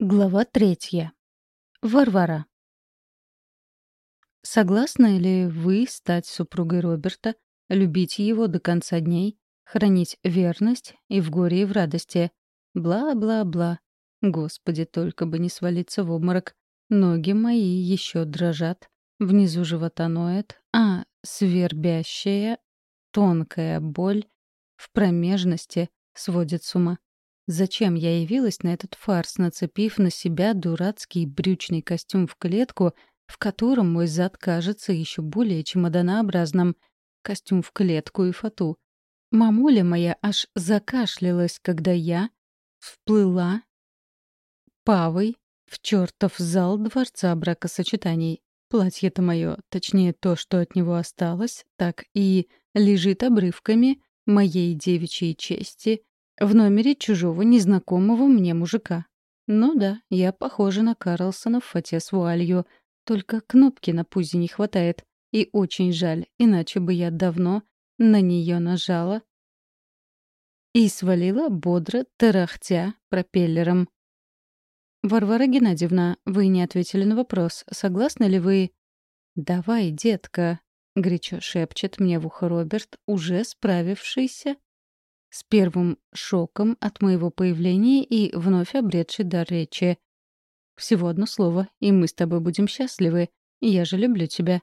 Глава третья. Варвара. Согласны ли вы стать супругой Роберта, любить его до конца дней, хранить верность и в горе, и в радости? Бла-бла-бла. Господи, только бы не свалиться в обморок. Ноги мои еще дрожат, внизу живота ноет, а свербящая, тонкая боль в промежности сводит с ума. Зачем я явилась на этот фарс, нацепив на себя дурацкий брючный костюм в клетку, в котором мой зад кажется еще более чемоданообразным? Костюм в клетку и фату. Мамуля моя аж закашлялась, когда я вплыла павой в чертов зал дворца бракосочетаний. Платье-то мое, точнее то, что от него осталось, так и лежит обрывками моей девичьей чести — в номере чужого незнакомого мне мужика. Ну да, я похожа на Карлсона в фате с вуалью. Только кнопки на пузе не хватает. И очень жаль, иначе бы я давно на нее нажала и свалила бодро, тарахтя пропеллером. «Варвара Геннадьевна, вы не ответили на вопрос. Согласны ли вы...» «Давай, детка», — горячо шепчет мне в ухо Роберт, уже справившийся с первым шоком от моего появления и вновь обретший дар речи. Всего одно слово, и мы с тобой будем счастливы. Я же люблю тебя.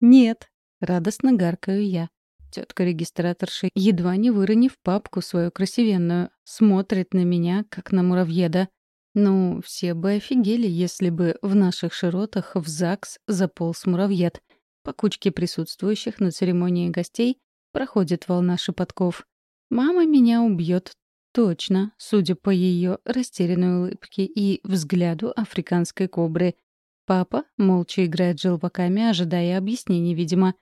Нет, радостно гаркаю я. Тетка-регистраторша, едва не выронив папку свою красивенную, смотрит на меня, как на муравьеда. Ну, все бы офигели, если бы в наших широтах в ЗАГС заполз муравьед. По кучке присутствующих на церемонии гостей проходит волна шепотков. Мама меня убьет точно, судя по ее растерянной улыбке и взгляду африканской кобры. Папа молча играет желваками, ожидая объяснений, видимо.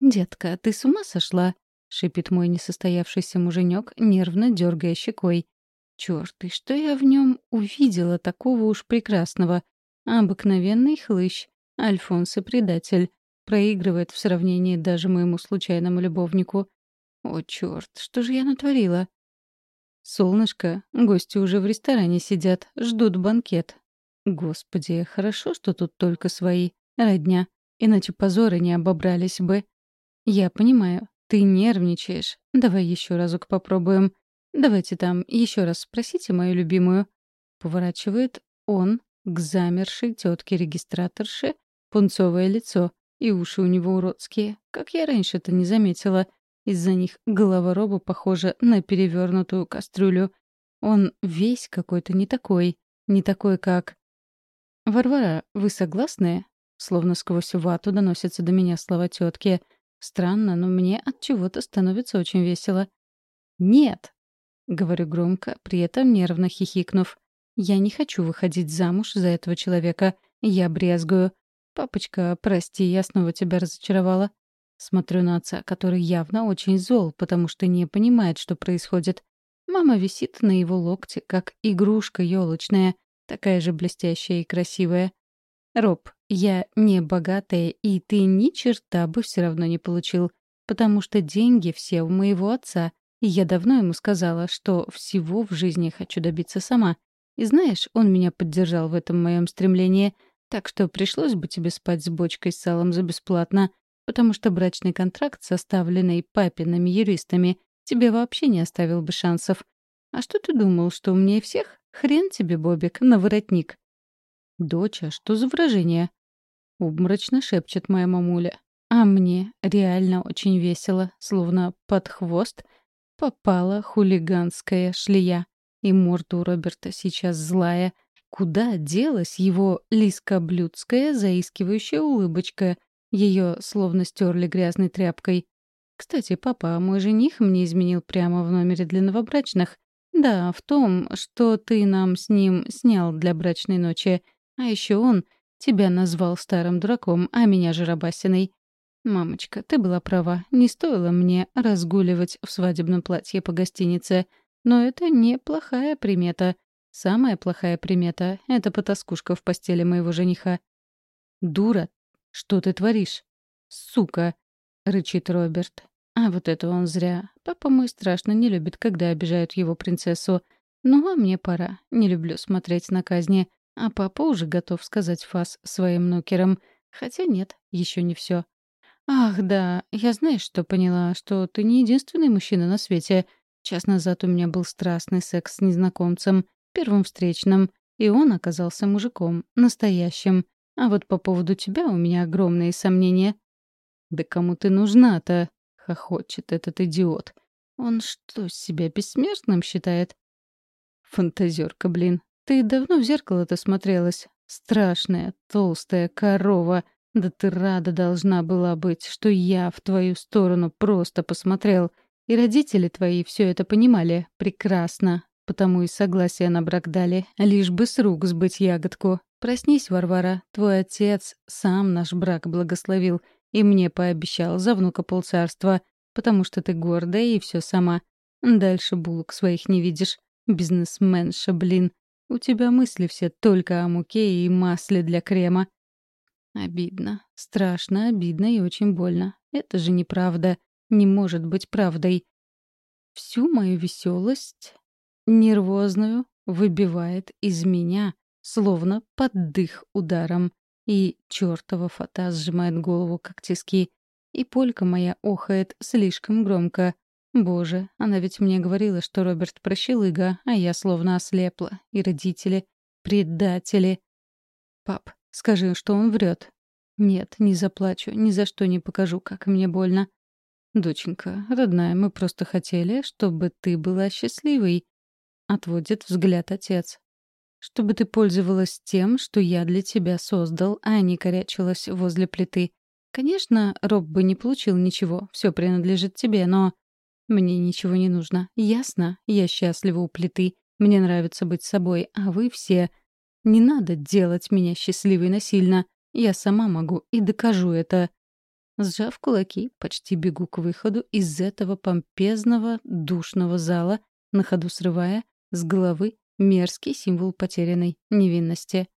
«Детка, ты с ума сошла?» — шипит мой несостоявшийся муженек, нервно дергая щекой. Черт, и что я в нем увидела такого уж прекрасного? Обыкновенный хлыщ, Альфонс и предатель. Проигрывает в сравнении даже моему случайному любовнику. О, черт, что же я натворила? Солнышко, гости уже в ресторане сидят, ждут банкет. Господи, хорошо, что тут только свои, родня, иначе позоры не обобрались бы. Я понимаю, ты нервничаешь. Давай еще разок попробуем. Давайте там еще раз спросите мою любимую. Поворачивает он к замершей тетке-регистраторше пунцовое лицо, и уши у него уродские. Как я раньше-то не заметила — из-за них голова Роба похожа на перевернутую кастрюлю. Он весь какой-то не такой, не такой, как... «Варвара, вы согласны?» Словно сквозь вату доносятся до меня слова тетки. Странно, но мне от чего-то становится очень весело. «Нет!» — говорю громко, при этом нервно хихикнув. «Я не хочу выходить замуж за этого человека. Я брезгую. Папочка, прости, я снова тебя разочаровала. Смотрю на отца, который явно очень зол, потому что не понимает, что происходит. Мама висит на его локте, как игрушка елочная, такая же блестящая и красивая. «Роб, я не богатая, и ты ни черта бы все равно не получил, потому что деньги все у моего отца, и я давно ему сказала, что всего в жизни хочу добиться сама. И знаешь, он меня поддержал в этом моем стремлении, так что пришлось бы тебе спать с бочкой с салом за бесплатно, потому что брачный контракт, составленный папиными юристами, тебе вообще не оставил бы шансов. А что ты думал, что умнее всех? Хрен тебе, Бобик, на воротник. «Доча, что за выражение?» — обморочно шепчет моя мамуля. А мне реально очень весело, словно под хвост попала хулиганская шлея. И морда у Роберта сейчас злая. Куда делась его лискоблюдская заискивающая улыбочка — ее словно стерли грязной тряпкой. Кстати, папа, мой жених мне изменил прямо в номере для новобрачных. Да, в том, что ты нам с ним снял для брачной ночи. А еще он тебя назвал старым дураком, а меня жиробасиной. Мамочка, ты была права. Не стоило мне разгуливать в свадебном платье по гостинице. Но это неплохая примета. Самая плохая примета — это потаскушка в постели моего жениха. «Дура, «Что ты творишь?» «Сука!» — рычит Роберт. А вот это он зря. Папа мой страшно не любит, когда обижают его принцессу. Ну, а мне пора. Не люблю смотреть на казни. А папа уже готов сказать фас своим нукерам. Хотя нет, еще не все. Ах, да, я знаешь, что поняла, что ты не единственный мужчина на свете. Час назад у меня был страстный секс с незнакомцем, первым встречным, и он оказался мужиком, настоящим. А вот по поводу тебя у меня огромные сомнения. «Да кому ты нужна-то?» — хохочет этот идиот. «Он что, себя бессмертным считает?» «Фантазерка, блин. Ты давно в зеркало-то смотрелась? Страшная, толстая корова. Да ты рада должна была быть, что я в твою сторону просто посмотрел. И родители твои все это понимали прекрасно, потому и согласие на брак дали, лишь бы с рук сбыть ягодку. Проснись, Варвара, твой отец сам наш брак благословил и мне пообещал за внука полцарства, потому что ты гордая и все сама. Дальше булок своих не видишь. Бизнесменша, блин. У тебя мысли все только о муке и масле для крема. Обидно. Страшно, обидно и очень больно. Это же неправда. Не может быть правдой. Всю мою веселость, нервозную, выбивает из меня, словно под дых ударом. И чертова фата сжимает голову, как тиски. И полька моя охает слишком громко. Боже, она ведь мне говорила, что Роберт прощелыга, а я словно ослепла. И родители — предатели. Пап, скажи, что он врет. Нет, не заплачу, ни за что не покажу, как мне больно. Доченька, родная, мы просто хотели, чтобы ты была счастливой. Отводит взгляд отец. Чтобы ты пользовалась тем, что я для тебя создал, а не корячилась возле плиты. Конечно, Роб бы не получил ничего, все принадлежит тебе, но... Мне ничего не нужно. Ясно? Я счастлива у плиты. Мне нравится быть собой, а вы все... Не надо делать меня счастливой насильно. Я сама могу и докажу это. Сжав кулаки, почти бегу к выходу из этого помпезного, душного зала, на ходу срывая с головы мерзкий символ потерянной невинности.